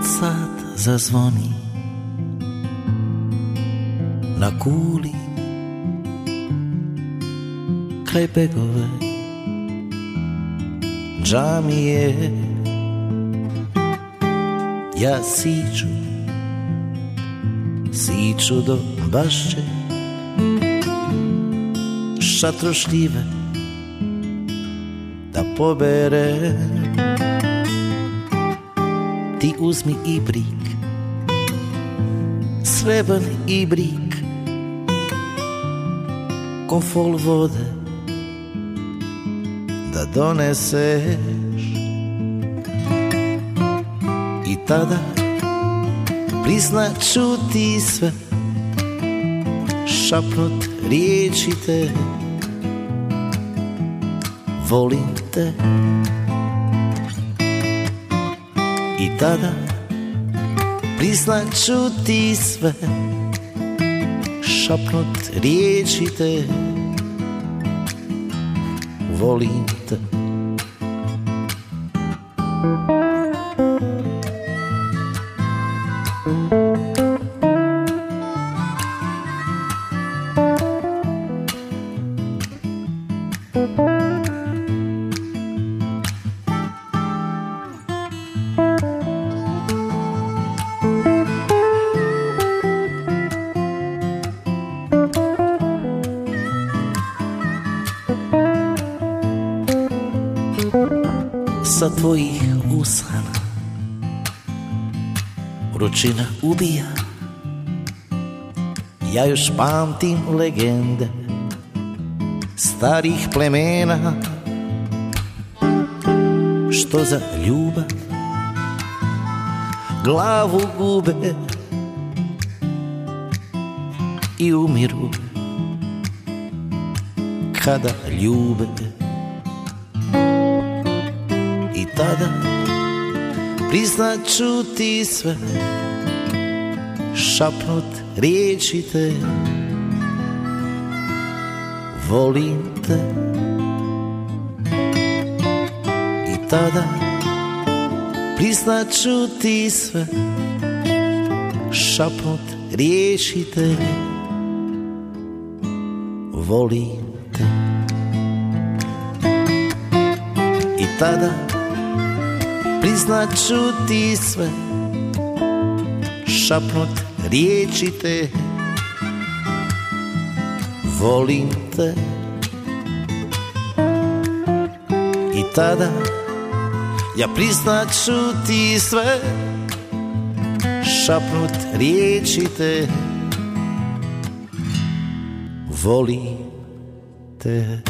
Kad sad zazvoni Na kuli Kraj begove Džamije. Ja siću Siću do bašće Šatrošljive Da pobere Ti uzmi i brik. Sreban i brik. Ko fol vode Da doneseš. I tada Priznaću ti sve. Šapnut riječi te. Volim te I tada Priznaću ti sve. Šapnut riječi te Volim te sa tvojih usana Vrućina ubija. Ja još pamtim legende Starih plemena. Što za ljubav Glavu gube I umiru Kada ljube i tada priznaću ti sve. Šapnut riječi te. Volim te. I tada priznaću ti sve. Šapnut riječi te. Volim te I tada priznaću ti sve. Šapnut riječi te. Volim te. I tada ja priznaću ti sve. Šapnut riječi te. Volim te